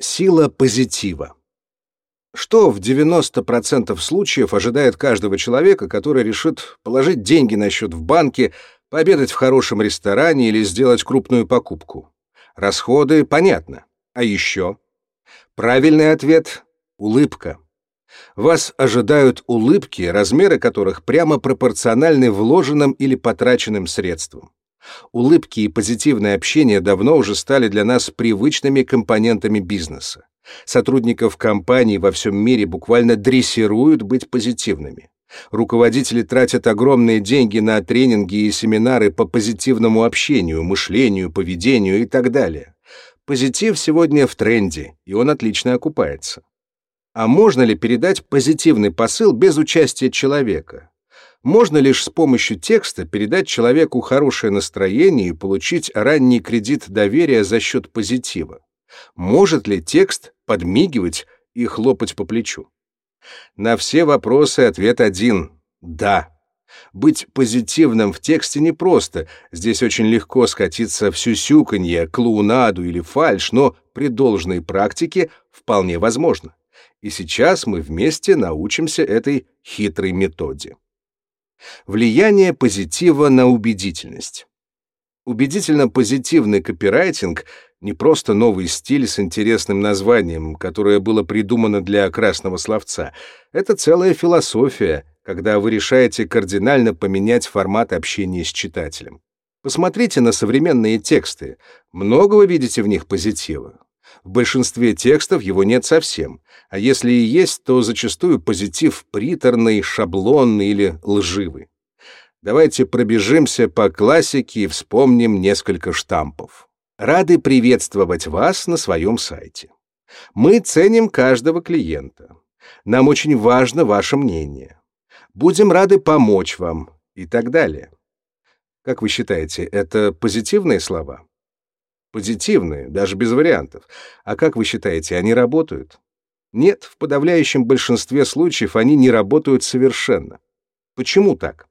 Сила позитива. Что в 90% случаев ожидает каждого человека, который решит положить деньги на счет в банке, пообедать в хорошем ресторане или сделать крупную покупку? Расходы понятно. А еще? Правильный ответ — улыбка. Вас ожидают улыбки, размеры которых прямо пропорциональны вложенным или потраченным средствам. Улыбки и позитивное общение давно уже стали для нас привычными компонентами бизнеса. Сотрудников компаний во всем мире буквально дрессируют быть позитивными. Руководители тратят огромные деньги на тренинги и семинары по позитивному общению, мышлению, поведению и так далее. Позитив сегодня в тренде, и он отлично окупается. А можно ли передать позитивный посыл без участия человека? Можно лишь с помощью текста передать человеку хорошее настроение и получить ранний кредит доверия за счет позитива. Может ли текст подмигивать и хлопать по плечу? На все вопросы ответ один — да. Быть позитивным в тексте непросто, здесь очень легко скатиться в сюсюканье, клоунаду или фальшь, но при должной практике вполне возможно. И сейчас мы вместе научимся этой хитрой методе. Влияние позитива на убедительность. Убедительно-позитивный копирайтинг — не просто новый стиль с интересным названием, которое было придумано для красного словца. Это целая философия, когда вы решаете кардинально поменять формат общения с читателем. Посмотрите на современные тексты. Много вы видите в них позитива. В большинстве текстов его нет совсем, а если и есть, то зачастую позитив приторный, шаблонный или лживый. Давайте пробежимся по классике и вспомним несколько штампов. Рады приветствовать вас на своем сайте. Мы ценим каждого клиента. Нам очень важно ваше мнение. Будем рады помочь вам и так далее. Как вы считаете, это позитивные слова? Позитивные, даже без вариантов. А как вы считаете, они работают? Нет, в подавляющем большинстве случаев они не работают совершенно. Почему так?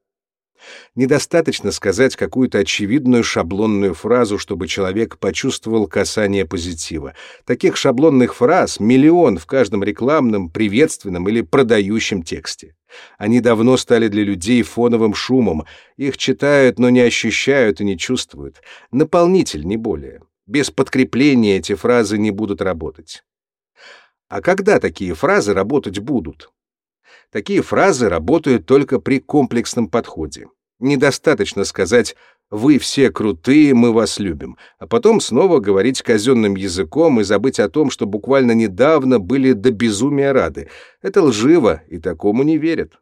Недостаточно сказать какую-то очевидную шаблонную фразу, чтобы человек почувствовал касание позитива. Таких шаблонных фраз миллион в каждом рекламном, приветственном или продающем тексте. Они давно стали для людей фоновым шумом. Их читают, но не ощущают и не чувствуют. Наполнитель, не более. Без подкрепления эти фразы не будут работать. А когда такие фразы работать будут? Такие фразы работают только при комплексном подходе. Недостаточно сказать «вы все крутые, мы вас любим», а потом снова говорить казенным языком и забыть о том, что буквально недавно были до безумия рады. Это лживо, и такому не верят.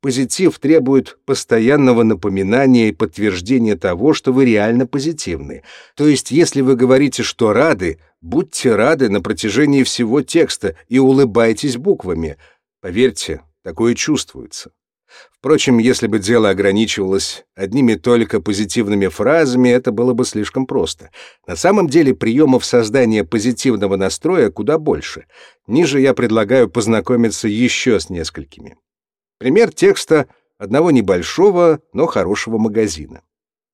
Позитив требует постоянного напоминания и подтверждения того, что вы реально позитивны. То есть, если вы говорите, что рады, будьте рады на протяжении всего текста и улыбайтесь буквами. Поверьте, такое чувствуется. Впрочем, если бы дело ограничивалось одними только позитивными фразами, это было бы слишком просто. На самом деле приемов создания позитивного настроя куда больше. Ниже я предлагаю познакомиться еще с несколькими. Пример текста одного небольшого, но хорошего магазина.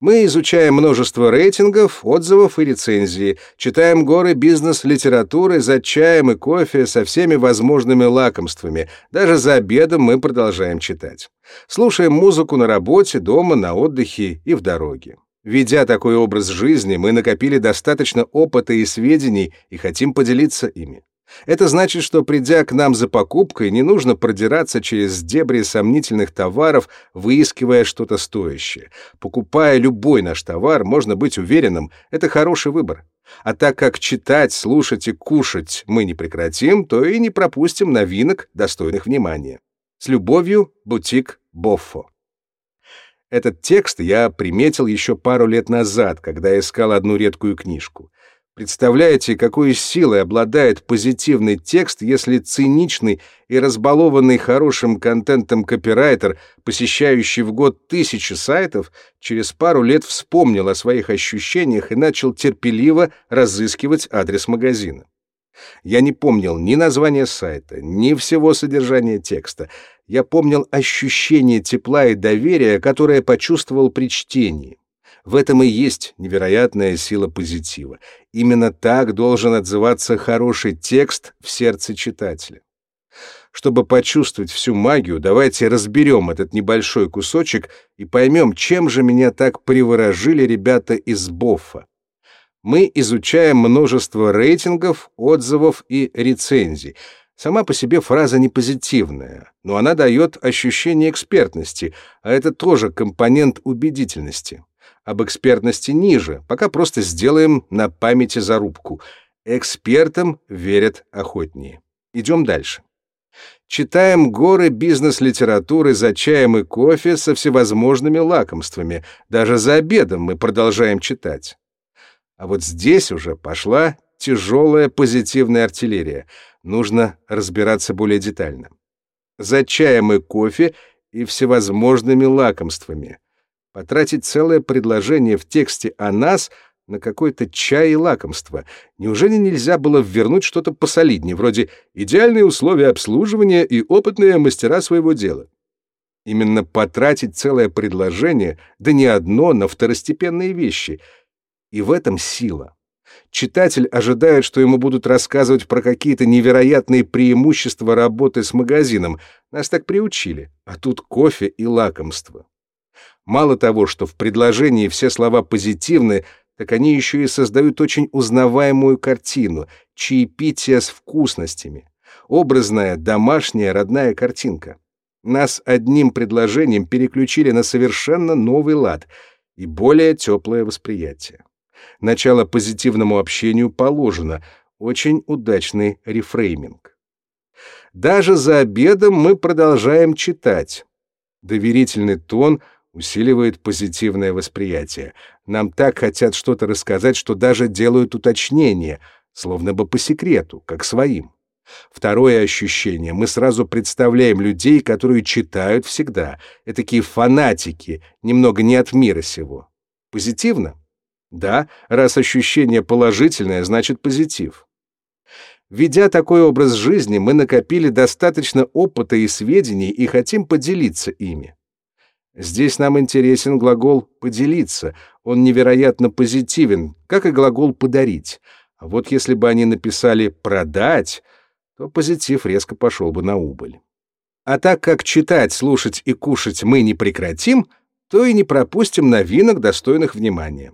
Мы изучаем множество рейтингов, отзывов и рецензий, читаем горы бизнес-литературы за чаем и кофе со всеми возможными лакомствами. Даже за обедом мы продолжаем читать. Слушаем музыку на работе, дома, на отдыхе и в дороге. Ведя такой образ жизни, мы накопили достаточно опыта и сведений и хотим поделиться ими. Это значит, что придя к нам за покупкой, не нужно продираться через дебри сомнительных товаров, выискивая что-то стоящее. Покупая любой наш товар, можно быть уверенным, это хороший выбор. А так как читать, слушать и кушать мы не прекратим, то и не пропустим новинок, достойных внимания. С любовью, бутик Боффо. Этот текст я приметил еще пару лет назад, когда искал одну редкую книжку. Представляете, какой силой обладает позитивный текст, если циничный и разбалованный хорошим контентом копирайтер, посещающий в год тысячи сайтов, через пару лет вспомнил о своих ощущениях и начал терпеливо разыскивать адрес магазина. Я не помнил ни названия сайта, ни всего содержания текста. Я помнил ощущение тепла и доверия, которое почувствовал при чтении. В этом и есть невероятная сила позитива. Именно так должен отзываться хороший текст в сердце читателя. Чтобы почувствовать всю магию, давайте разберем этот небольшой кусочек и поймем, чем же меня так приворожили ребята из Боффа. Мы изучаем множество рейтингов, отзывов и рецензий. Сама по себе фраза не позитивная, но она дает ощущение экспертности, а это тоже компонент убедительности. Об экспертности ниже, пока просто сделаем на памяти зарубку. Экспертам верят охотнее. Идем дальше. Читаем горы бизнес-литературы за чаем и кофе со всевозможными лакомствами. Даже за обедом мы продолжаем читать. А вот здесь уже пошла тяжелая позитивная артиллерия. Нужно разбираться более детально. За чаем и кофе и всевозможными лакомствами. Потратить целое предложение в тексте о нас — на какой-то чай и лакомство. Неужели нельзя было ввернуть что-то посолиднее, вроде «идеальные условия обслуживания и опытные мастера своего дела»? Именно потратить целое предложение, да не одно, на второстепенные вещи. И в этом сила. Читатель ожидает, что ему будут рассказывать про какие-то невероятные преимущества работы с магазином. Нас так приучили. А тут кофе и лакомство. Мало того, что в предложении все слова позитивны, так они еще и создают очень узнаваемую картину, чаепитие с вкусностями. Образная, домашняя, родная картинка. Нас одним предложением переключили на совершенно новый лад и более теплое восприятие. Начало позитивному общению положено, очень удачный рефрейминг. Даже за обедом мы продолжаем читать. Доверительный тон усиливает позитивное восприятие. Нам так хотят что-то рассказать, что даже делают уточнения, словно бы по секрету, как своим. Второе ощущение. Мы сразу представляем людей, которые читают всегда. Этакие фанатики, немного не от мира сего. Позитивно? Да, раз ощущение положительное, значит позитив. Ведя такой образ жизни, мы накопили достаточно опыта и сведений и хотим поделиться ими. Здесь нам интересен глагол «поделиться». Он невероятно позитивен, как и глагол «подарить». А вот если бы они написали «продать», то позитив резко пошел бы на убыль. А так как читать, слушать и кушать мы не прекратим, то и не пропустим новинок, достойных внимания.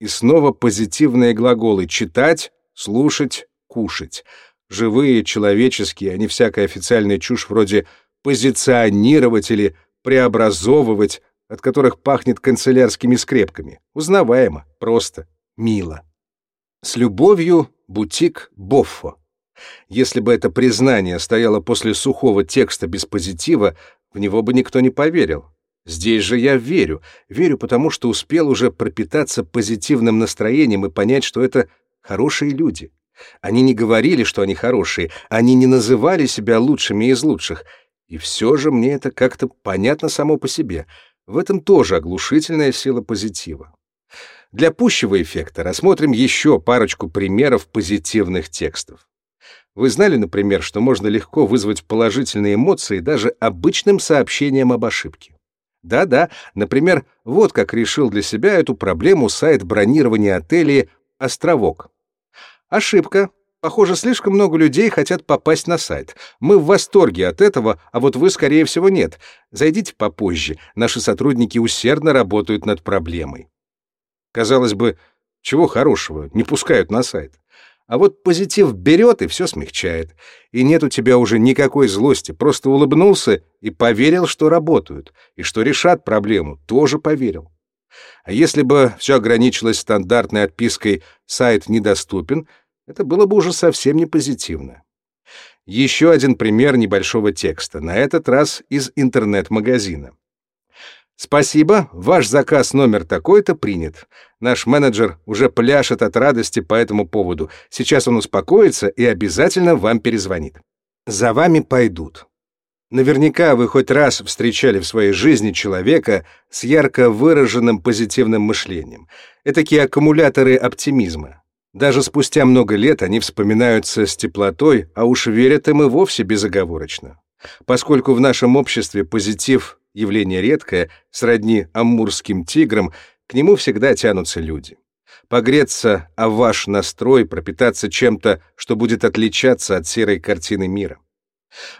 И снова позитивные глаголы «читать», «слушать», «кушать». Живые, человеческие, а не всякая официальная чушь вроде «позиционировать» или преобразовывать, от которых пахнет канцелярскими скрепками. Узнаваемо, просто, мило. С любовью бутик Боффо. Если бы это признание стояло после сухого текста без позитива, в него бы никто не поверил. Здесь же я верю. Верю, потому что успел уже пропитаться позитивным настроением и понять, что это хорошие люди. Они не говорили, что они хорошие, они не называли себя лучшими из лучших — и все же мне это как-то понятно само по себе. В этом тоже оглушительная сила позитива. Для пущего эффекта рассмотрим еще парочку примеров позитивных текстов. Вы знали, например, что можно легко вызвать положительные эмоции даже обычным сообщением об ошибке? Да-да, например, вот как решил для себя эту проблему сайт бронирования отелей «Островок». Ошибка, Похоже, слишком много людей хотят попасть на сайт. Мы в восторге от этого, а вот вы, скорее всего, нет. Зайдите попозже. Наши сотрудники усердно работают над проблемой. Казалось бы, чего хорошего, не пускают на сайт. А вот позитив берет и все смягчает. И нет у тебя уже никакой злости, просто улыбнулся и поверил, что работают, и что решат проблему, тоже поверил. А если бы все ограничилось стандартной отпиской «сайт недоступен», это было бы уже совсем не позитивно. Еще один пример небольшого текста, на этот раз из интернет-магазина. Спасибо, ваш заказ номер такой-то принят. Наш менеджер уже пляшет от радости по этому поводу. Сейчас он успокоится и обязательно вам перезвонит. За вами пойдут. Наверняка вы хоть раз встречали в своей жизни человека с ярко выраженным позитивным мышлением. Этакие аккумуляторы оптимизма. Даже спустя много лет они вспоминаются с теплотой, а уж верят им и вовсе безоговорочно. Поскольку в нашем обществе позитив — явление редкое, сродни амурским тиграм, К нему всегда тянутся люди. Погреться о ваш настрой, пропитаться чем-то, что будет отличаться от серой картины мира.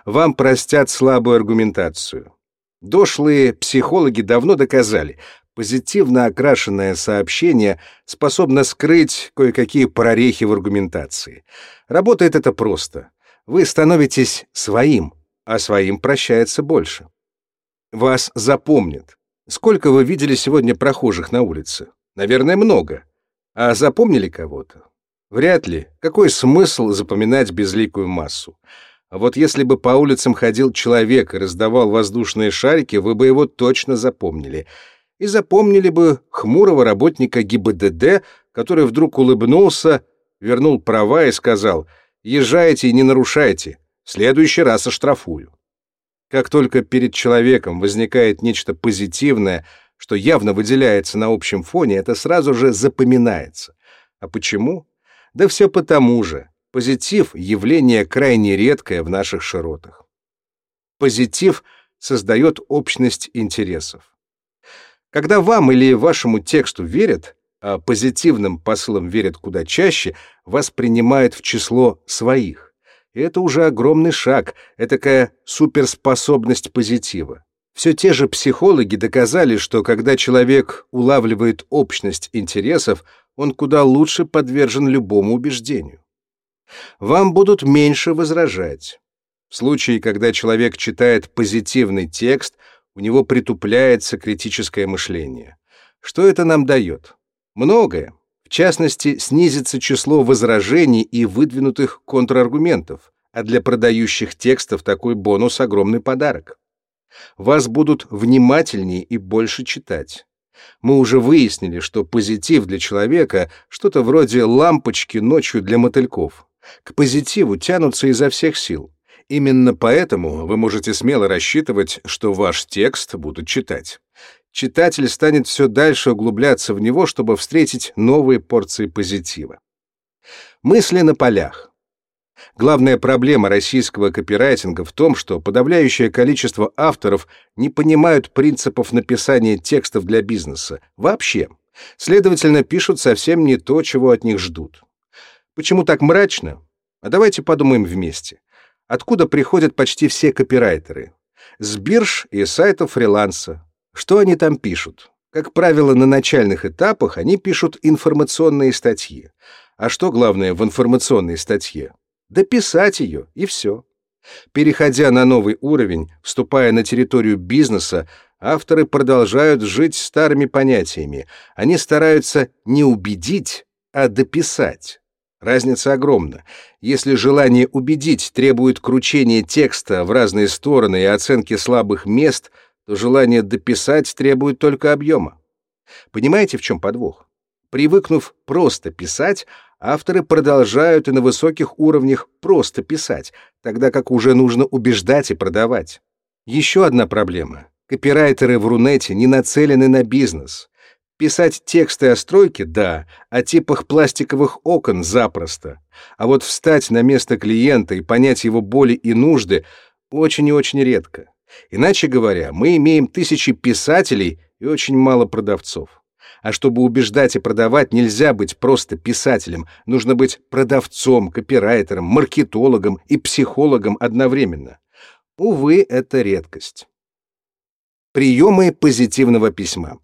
Вам простят слабую аргументацию. Дошлые психологи давно доказали, позитивно окрашенное сообщение способно скрыть кое-какие прорехи в аргументации. Работает это просто. Вы становитесь своим, а своим прощается больше. Вас запомнят. Сколько вы видели сегодня прохожих на улице? Наверное, много. А запомнили кого-то? Вряд ли. Какой смысл запоминать безликую массу? А вот если бы по улицам ходил человек и раздавал воздушные шарики, вы бы его точно запомнили. И запомнили бы хмурого работника ГИБДД, который вдруг улыбнулся, вернул права и сказал «Езжайте и не нарушайте, в следующий раз оштрафую». Как только перед человеком возникает нечто позитивное, что явно выделяется на общем фоне, это сразу же запоминается. А почему? Да все потому же. Позитив — явление крайне редкое в наших широтах. Позитив создает общность интересов. Когда вам или вашему тексту верят, а позитивным посылам верят куда чаще, вас принимают в число своих. И это уже огромный шаг, этакая суперспособность позитива. Все те же психологи доказали, что когда человек улавливает общность интересов, он куда лучше подвержен любому убеждению. Вам будут меньше возражать. В случае, когда человек читает позитивный текст, у него притупляется критическое мышление. Что это нам дает? Многое частности, снизится число возражений и выдвинутых контраргументов, а для продающих текстов такой бонус — огромный подарок. Вас будут внимательнее и больше читать. Мы уже выяснили, что позитив для человека — что-то вроде лампочки ночью для мотыльков. К позитиву тянутся изо всех сил. Именно поэтому вы можете смело рассчитывать, что ваш текст будут читать читатель станет все дальше углубляться в него, чтобы встретить новые порции позитива. Мысли на полях. Главная проблема российского копирайтинга в том, что подавляющее количество авторов не понимают принципов написания текстов для бизнеса вообще. Следовательно, пишут совсем не то, чего от них ждут. Почему так мрачно? А давайте подумаем вместе. Откуда приходят почти все копирайтеры? С бирж и сайтов фриланса, что они там пишут? Как правило, на начальных этапах они пишут информационные статьи. А что главное в информационной статье? Дописать ее, и все. Переходя на новый уровень, вступая на территорию бизнеса, авторы продолжают жить старыми понятиями. Они стараются не убедить, а дописать. Разница огромна. Если желание убедить требует кручения текста в разные стороны и оценки слабых мест — то желание дописать требует только объема. Понимаете, в чем подвох? Привыкнув просто писать, авторы продолжают и на высоких уровнях просто писать, тогда как уже нужно убеждать и продавать. Еще одна проблема. Копирайтеры в Рунете не нацелены на бизнес. Писать тексты о стройке — да, о типах пластиковых окон — запросто. А вот встать на место клиента и понять его боли и нужды — очень и очень редко. Иначе говоря, мы имеем тысячи писателей и очень мало продавцов. А чтобы убеждать и продавать, нельзя быть просто писателем, нужно быть продавцом, копирайтером, маркетологом и психологом одновременно. Увы, это редкость. Приемы позитивного письма.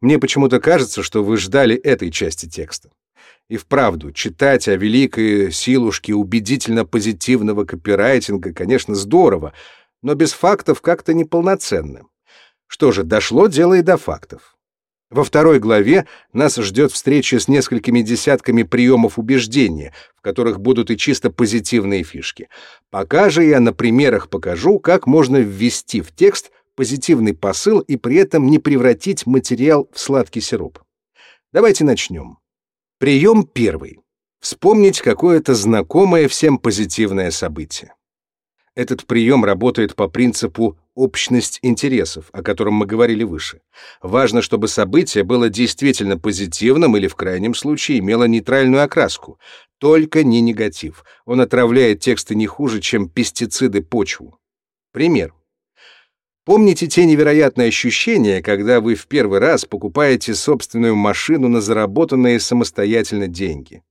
Мне почему-то кажется, что вы ждали этой части текста. И вправду, читать о великой силушке убедительно позитивного копирайтинга, конечно, здорово, но без фактов как-то неполноценно. Что же, дошло дело и до фактов. Во второй главе нас ждет встреча с несколькими десятками приемов убеждения, в которых будут и чисто позитивные фишки. Пока же я на примерах покажу, как можно ввести в текст позитивный посыл и при этом не превратить материал в сладкий сироп. Давайте начнем. Прием первый. Вспомнить какое-то знакомое всем позитивное событие. Этот прием работает по принципу общность интересов, о котором мы говорили выше. Важно, чтобы событие было действительно позитивным или, в крайнем случае, имело нейтральную окраску. Только не негатив. Он отравляет тексты не хуже, чем пестициды почву. Пример. Помните те невероятные ощущения, когда вы в первый раз покупаете собственную машину на заработанные самостоятельно деньги?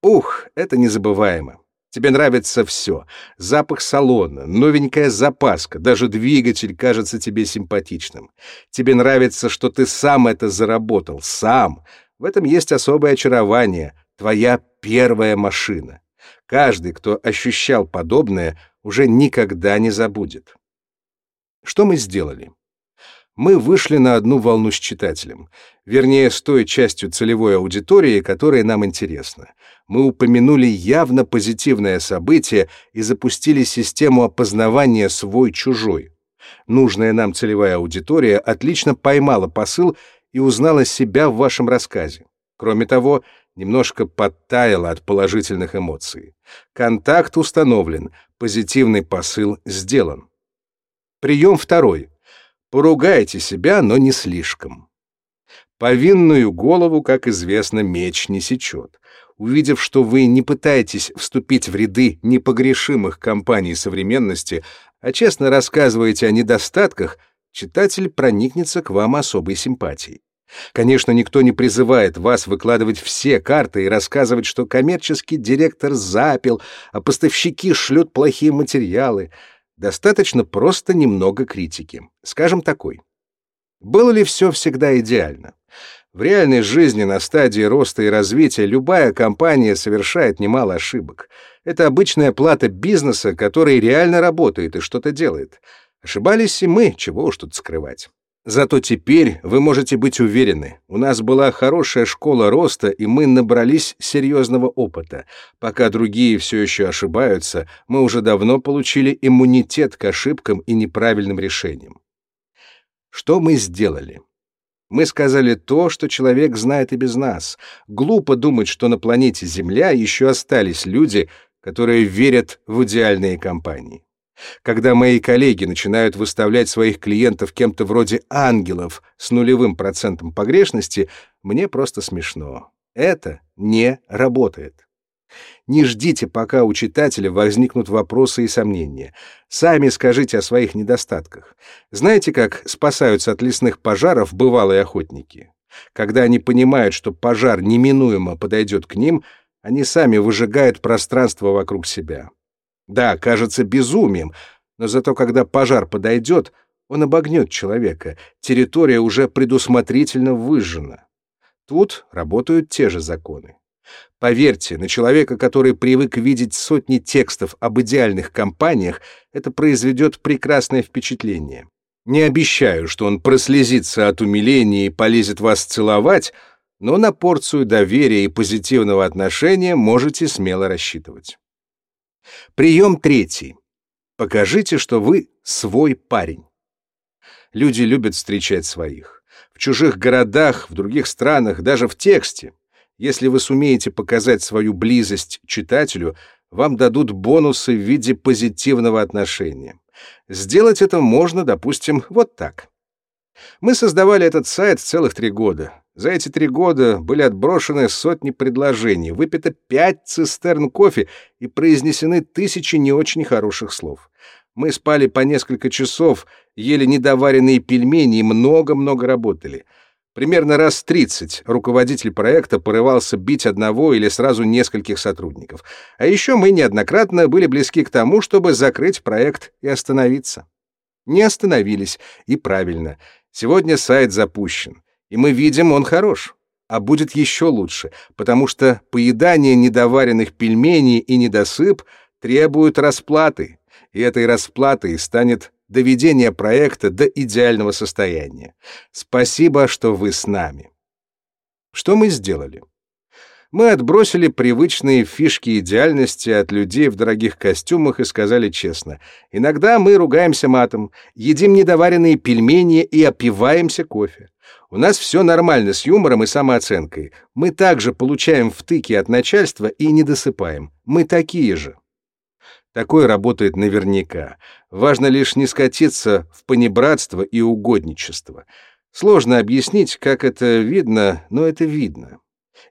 Ух, это незабываемо. Тебе нравится все. Запах салона, новенькая запаска, даже двигатель кажется тебе симпатичным. Тебе нравится, что ты сам это заработал, сам. В этом есть особое очарование, твоя первая машина. Каждый, кто ощущал подобное, уже никогда не забудет. Что мы сделали? Мы вышли на одну волну с читателем, вернее, с той частью целевой аудитории, которая нам интересна. Мы упомянули явно позитивное событие и запустили систему опознавания свой-чужой. Нужная нам целевая аудитория отлично поймала посыл и узнала себя в вашем рассказе. Кроме того, немножко подтаяла от положительных эмоций. Контакт установлен, позитивный посыл сделан. Прием второй. Поругайте себя, но не слишком. Повинную голову, как известно, меч не сечет. Увидев, что вы не пытаетесь вступить в ряды непогрешимых компаний современности, а честно рассказываете о недостатках, читатель проникнется к вам особой симпатией. Конечно, никто не призывает вас выкладывать все карты и рассказывать, что коммерческий директор запил, а поставщики шлют плохие материалы — Достаточно просто немного критики. Скажем такой. Было ли все всегда идеально? В реальной жизни на стадии роста и развития любая компания совершает немало ошибок. Это обычная плата бизнеса, который реально работает и что-то делает. Ошибались и мы, чего уж тут скрывать. Зато теперь вы можете быть уверены, у нас была хорошая школа роста, и мы набрались серьезного опыта. Пока другие все еще ошибаются, мы уже давно получили иммунитет к ошибкам и неправильным решениям. Что мы сделали? Мы сказали то, что человек знает и без нас. Глупо думать, что на планете Земля еще остались люди, которые верят в идеальные компании. Когда мои коллеги начинают выставлять своих клиентов кем-то вроде ангелов с нулевым процентом погрешности, мне просто смешно. Это не работает. Не ждите, пока у читателя возникнут вопросы и сомнения. Сами скажите о своих недостатках. Знаете, как спасаются от лесных пожаров бывалые охотники? Когда они понимают, что пожар неминуемо подойдет к ним, они сами выжигают пространство вокруг себя. Да, кажется безумием, но зато когда пожар подойдет, он обогнет человека, территория уже предусмотрительно выжжена. Тут работают те же законы. Поверьте, на человека, который привык видеть сотни текстов об идеальных компаниях, это произведет прекрасное впечатление. Не обещаю, что он прослезится от умиления и полезет вас целовать, но на порцию доверия и позитивного отношения можете смело рассчитывать. Прием третий. Покажите, что вы свой парень. Люди любят встречать своих. В чужих городах, в других странах, даже в тексте. Если вы сумеете показать свою близость читателю, вам дадут бонусы в виде позитивного отношения. Сделать это можно, допустим, вот так. Мы создавали этот сайт целых три года. За эти три года были отброшены сотни предложений, выпито пять цистерн кофе и произнесены тысячи не очень хороших слов. Мы спали по несколько часов, ели недоваренные пельмени и много-много работали. Примерно раз тридцать руководитель проекта порывался бить одного или сразу нескольких сотрудников. А еще мы неоднократно были близки к тому, чтобы закрыть проект и остановиться. Не остановились, и правильно. Сегодня сайт запущен. И мы видим, он хорош. А будет еще лучше, потому что поедание недоваренных пельменей и недосып требуют расплаты, и этой расплатой станет доведение проекта до идеального состояния. Спасибо, что вы с нами. Что мы сделали? Мы отбросили привычные фишки идеальности от людей в дорогих костюмах и сказали честно, иногда мы ругаемся матом, едим недоваренные пельмени и опиваемся кофе. У нас все нормально с юмором и самооценкой. Мы также получаем втыки от начальства и не досыпаем. Мы такие же. Такое работает наверняка. Важно лишь не скатиться в понебратство и угодничество. Сложно объяснить, как это видно, но это видно.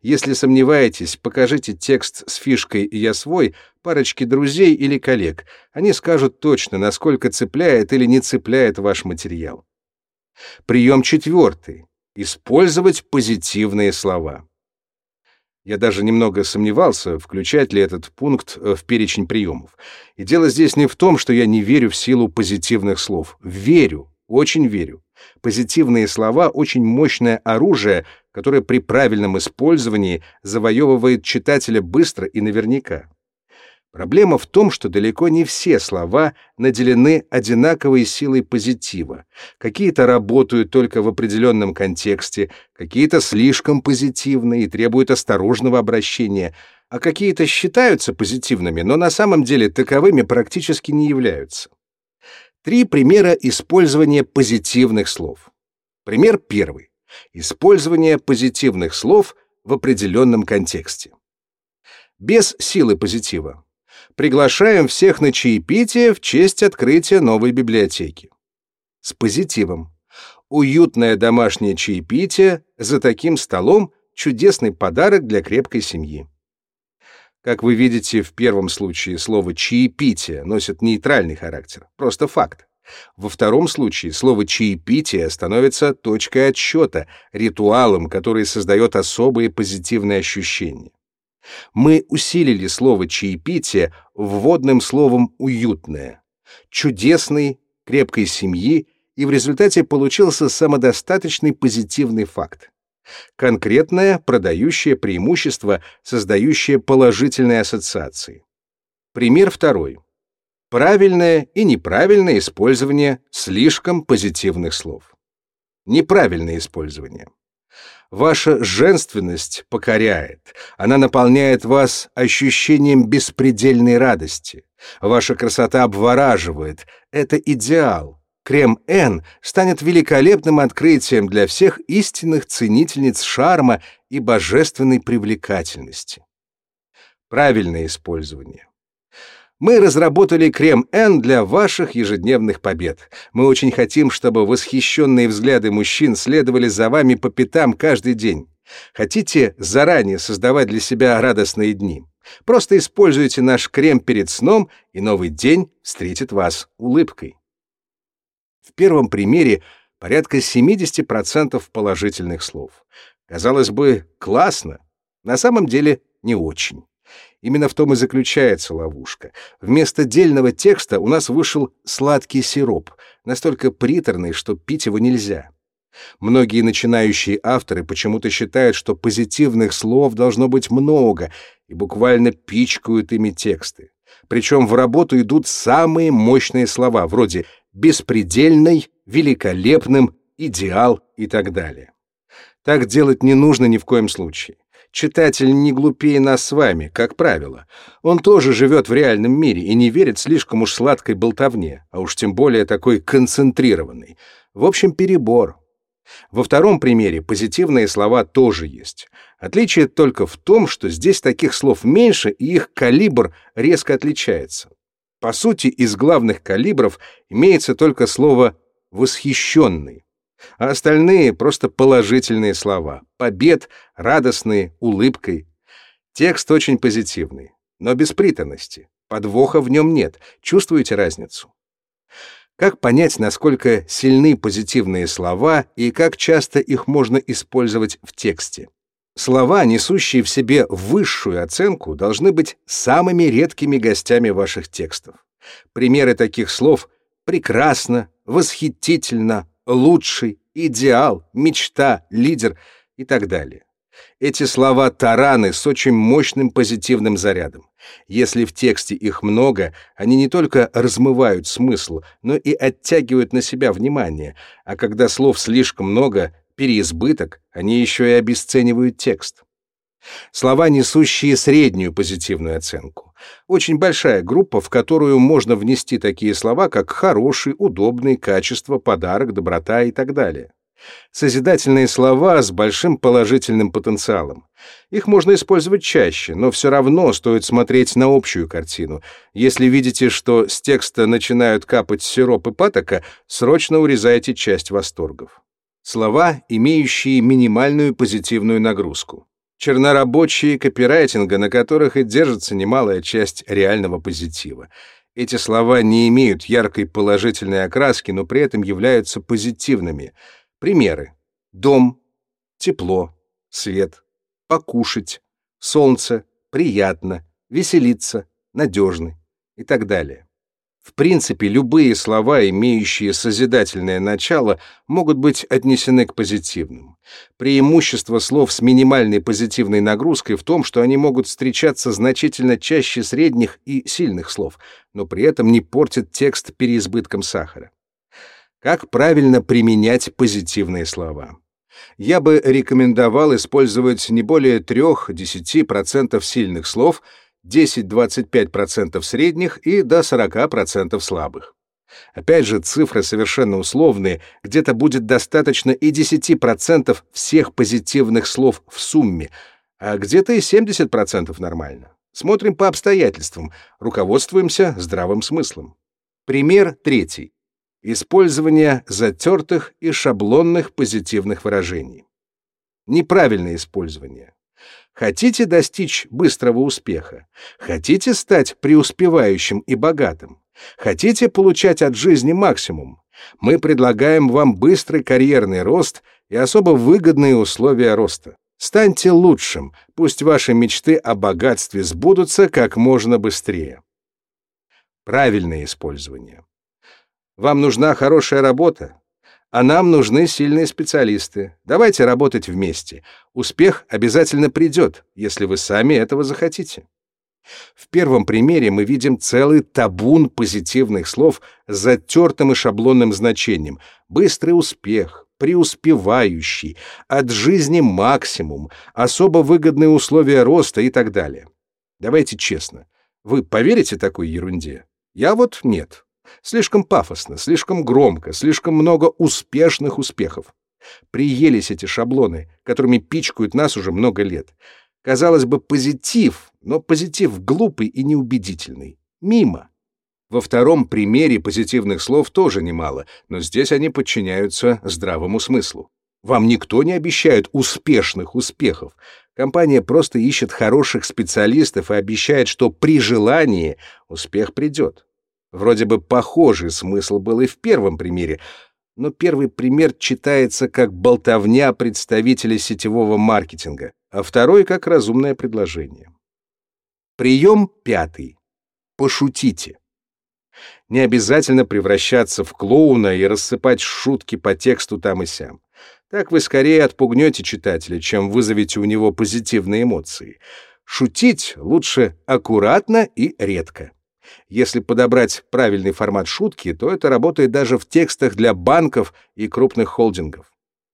Если сомневаетесь, покажите текст с фишкой «Я свой» парочке друзей или коллег. Они скажут точно, насколько цепляет или не цепляет ваш материал. Прием четвертый. Использовать позитивные слова. Я даже немного сомневался, включать ли этот пункт э, в перечень приемов. И дело здесь не в том, что я не верю в силу позитивных слов. Верю, очень верю. Позитивные слова — очень мощное оружие, которое при правильном использовании завоевывает читателя быстро и наверняка. Проблема в том, что далеко не все слова наделены одинаковой силой позитива. Какие-то работают только в определенном контексте, какие-то слишком позитивны и требуют осторожного обращения, а какие-то считаются позитивными, но на самом деле таковыми практически не являются. Три примера использования позитивных слов. Пример первый. Использование позитивных слов в определенном контексте. Без силы позитива. Приглашаем всех на чаепитие в честь открытия новой библиотеки. С позитивом. Уютное домашнее чаепитие, за таким столом чудесный подарок для крепкой семьи. Как вы видите, в первом случае слово «чаепитие» носит нейтральный характер, просто факт. Во втором случае слово «чаепитие» становится точкой отсчета, ритуалом, который создает особые позитивные ощущения. Мы усилили слово «чаепитие» вводным словом «уютное», чудесный, крепкой семьи, и в результате получился самодостаточный позитивный факт конкретное продающее преимущество, создающее положительные ассоциации. Пример второй. Правильное и неправильное использование слишком позитивных слов. Неправильное использование. Ваша женственность покоряет, она наполняет вас ощущением беспредельной радости. Ваша красота обвораживает, это идеал, Крем Н станет великолепным открытием для всех истинных ценительниц шарма и божественной привлекательности. Правильное использование. Мы разработали крем Н для ваших ежедневных побед. Мы очень хотим, чтобы восхищенные взгляды мужчин следовали за вами по пятам каждый день. Хотите заранее создавать для себя радостные дни? Просто используйте наш крем перед сном, и новый день встретит вас улыбкой. В первом примере порядка 70% положительных слов. Казалось бы, классно. На самом деле не очень. Именно в том и заключается ловушка. Вместо дельного текста у нас вышел сладкий сироп, настолько приторный, что пить его нельзя. Многие начинающие авторы почему-то считают, что позитивных слов должно быть много, и буквально пичкают ими тексты. Причем в работу идут самые мощные слова, вроде беспредельной, великолепным, идеал и так далее. Так делать не нужно ни в коем случае. Читатель не глупее нас с вами, как правило. Он тоже живет в реальном мире и не верит слишком уж сладкой болтовне, а уж тем более такой концентрированной. В общем, перебор. Во втором примере позитивные слова тоже есть. Отличие только в том, что здесь таких слов меньше, и их калибр резко отличается. По сути, из главных калибров имеется только слово «восхищенный», а остальные — просто положительные слова. Побед, радостные, улыбкой. Текст очень позитивный, но без притонности. Подвоха в нем нет. Чувствуете разницу? Как понять, насколько сильны позитивные слова и как часто их можно использовать в тексте? Слова, несущие в себе высшую оценку, должны быть самыми редкими гостями ваших текстов. Примеры таких слов «прекрасно», «восхитительно», «лучший», «идеал», «мечта», «лидер» и так далее. Эти слова тараны с очень мощным позитивным зарядом. Если в тексте их много, они не только размывают смысл, но и оттягивают на себя внимание, а когда слов слишком много, переизбыток, они еще и обесценивают текст. Слова, несущие среднюю позитивную оценку. Очень большая группа, в которую можно внести такие слова, как хороший, удобный, качество, подарок, доброта и так далее. Созидательные слова с большим положительным потенциалом. Их можно использовать чаще, но все равно стоит смотреть на общую картину. Если видите, что с текста начинают капать сироп и патока, срочно урезайте часть восторгов. Слова, имеющие минимальную позитивную нагрузку. Чернорабочие копирайтинга, на которых и держится немалая часть реального позитива. Эти слова не имеют яркой положительной окраски, но при этом являются позитивными. Примеры. Дом, тепло, свет, покушать, солнце, приятно, веселиться, надежный и так далее. В принципе, любые слова, имеющие созидательное начало, могут быть отнесены к позитивным. Преимущество слов с минимальной позитивной нагрузкой в том, что они могут встречаться значительно чаще средних и сильных слов, но при этом не портят текст переизбытком сахара. Как правильно применять позитивные слова? Я бы рекомендовал использовать не более 3-10% сильных слов — 10-25% средних и до 40% слабых. Опять же, цифры совершенно условные, где-то будет достаточно и 10% всех позитивных слов в сумме, а где-то и 70% нормально. Смотрим по обстоятельствам, руководствуемся здравым смыслом. Пример третий. Использование затертых и шаблонных позитивных выражений. Неправильное использование. Хотите достичь быстрого успеха? Хотите стать преуспевающим и богатым? Хотите получать от жизни максимум? Мы предлагаем вам быстрый карьерный рост и особо выгодные условия роста. Станьте лучшим, пусть ваши мечты о богатстве сбудутся как можно быстрее. Правильное использование. Вам нужна хорошая работа? А нам нужны сильные специалисты. Давайте работать вместе. Успех обязательно придет, если вы сами этого захотите. В первом примере мы видим целый табун позитивных слов с затертым и шаблонным значением. Быстрый успех, преуспевающий, от жизни максимум, особо выгодные условия роста и так далее. Давайте честно, вы поверите такой ерунде? Я вот нет. Слишком пафосно, слишком громко, слишком много успешных успехов. Приелись эти шаблоны, которыми пичкают нас уже много лет. Казалось бы, позитив, но позитив глупый и неубедительный. Мимо. Во втором примере позитивных слов тоже немало, но здесь они подчиняются здравому смыслу. Вам никто не обещает успешных успехов. Компания просто ищет хороших специалистов и обещает, что при желании успех придет. Вроде бы похожий смысл был и в первом примере, но первый пример читается как болтовня представителя сетевого маркетинга, а второй как разумное предложение. Прием пятый. Пошутите. Не обязательно превращаться в клоуна и рассыпать шутки по тексту там и сям. Так вы скорее отпугнете читателя, чем вызовете у него позитивные эмоции. Шутить лучше аккуратно и редко. Если подобрать правильный формат шутки, то это работает даже в текстах для банков и крупных холдингов.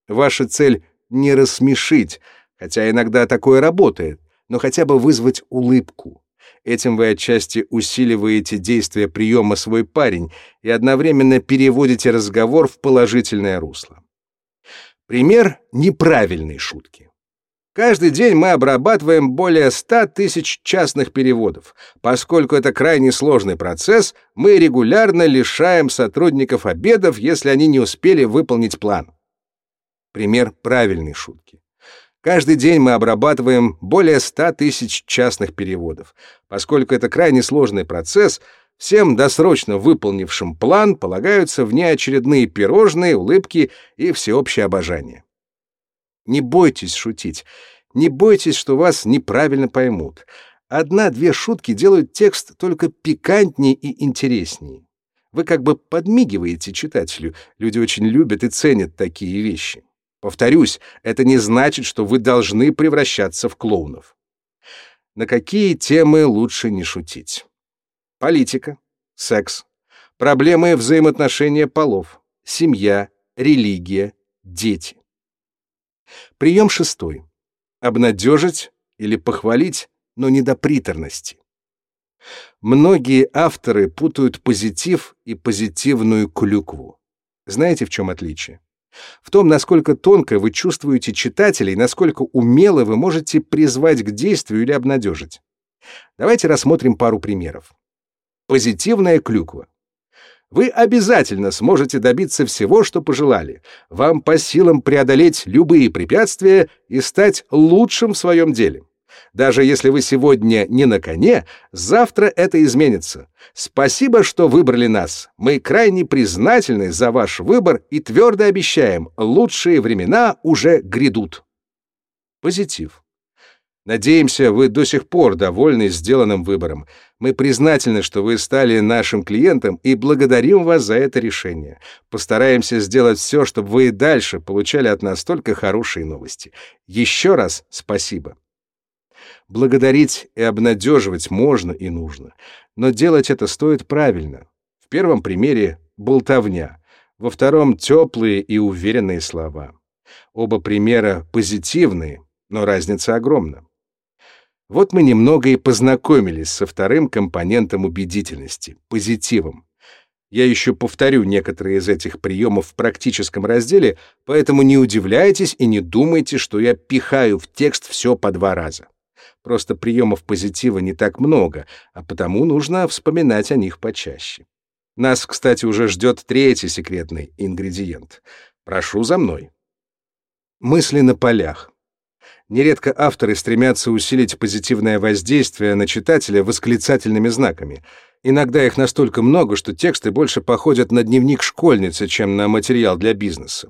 Ваша цель — не рассмешить, хотя иногда такое работает, но хотя бы вызвать улыбку. Этим вы отчасти усиливаете действие приема «свой парень» и одновременно переводите разговор в положительное русло. Пример неправильной шутки. Каждый день мы обрабатываем более 100 тысяч частных переводов. Поскольку это крайне сложный процесс, мы регулярно лишаем сотрудников обедов, если они не успели выполнить план. Пример правильной шутки. Каждый день мы обрабатываем более 100 тысяч частных переводов. Поскольку это крайне сложный процесс, всем досрочно выполнившим план полагаются внеочередные пирожные, улыбки и всеобщее обожание. Не бойтесь шутить. Не бойтесь, что вас неправильно поймут. Одна-две шутки делают текст только пикантнее и интереснее. Вы как бы подмигиваете читателю. Люди очень любят и ценят такие вещи. Повторюсь, это не значит, что вы должны превращаться в клоунов. На какие темы лучше не шутить? Политика, секс, проблемы взаимоотношения полов, семья, религия, дети. Прием шестой. Обнадежить или похвалить, но не до приторности. Многие авторы путают позитив и позитивную клюкву. Знаете, в чем отличие? В том, насколько тонко вы чувствуете читателей, насколько умело вы можете призвать к действию или обнадежить. Давайте рассмотрим пару примеров. Позитивная клюква. Вы обязательно сможете добиться всего, что пожелали. Вам по силам преодолеть любые препятствия и стать лучшим в своем деле. Даже если вы сегодня не на коне, завтра это изменится. Спасибо, что выбрали нас. Мы крайне признательны за ваш выбор и твердо обещаем, лучшие времена уже грядут. Позитив. Надеемся, вы до сих пор довольны сделанным выбором. Мы признательны, что вы стали нашим клиентом и благодарим вас за это решение. Постараемся сделать все, чтобы вы и дальше получали от нас только хорошие новости. Еще раз спасибо. Благодарить и обнадеживать можно и нужно, но делать это стоит правильно. В первом примере — болтовня, во втором — теплые и уверенные слова. Оба примера позитивные, но разница огромна. Вот мы немного и познакомились со вторым компонентом убедительности — позитивом. Я еще повторю некоторые из этих приемов в практическом разделе, поэтому не удивляйтесь и не думайте, что я пихаю в текст все по два раза. Просто приемов позитива не так много, а потому нужно вспоминать о них почаще. Нас, кстати, уже ждет третий секретный ингредиент. Прошу за мной. Мысли на полях. Нередко авторы стремятся усилить позитивное воздействие на читателя восклицательными знаками. Иногда их настолько много, что тексты больше походят на дневник школьницы, чем на материал для бизнеса.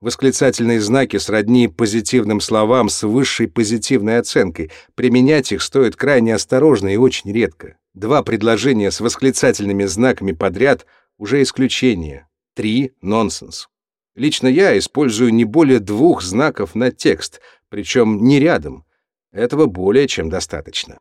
Восклицательные знаки сродни позитивным словам с высшей позитивной оценкой. Применять их стоит крайне осторожно и очень редко. Два предложения с восклицательными знаками подряд — уже исключение. Три — нонсенс. Лично я использую не более двух знаков на текст — причем не рядом. Этого более чем достаточно.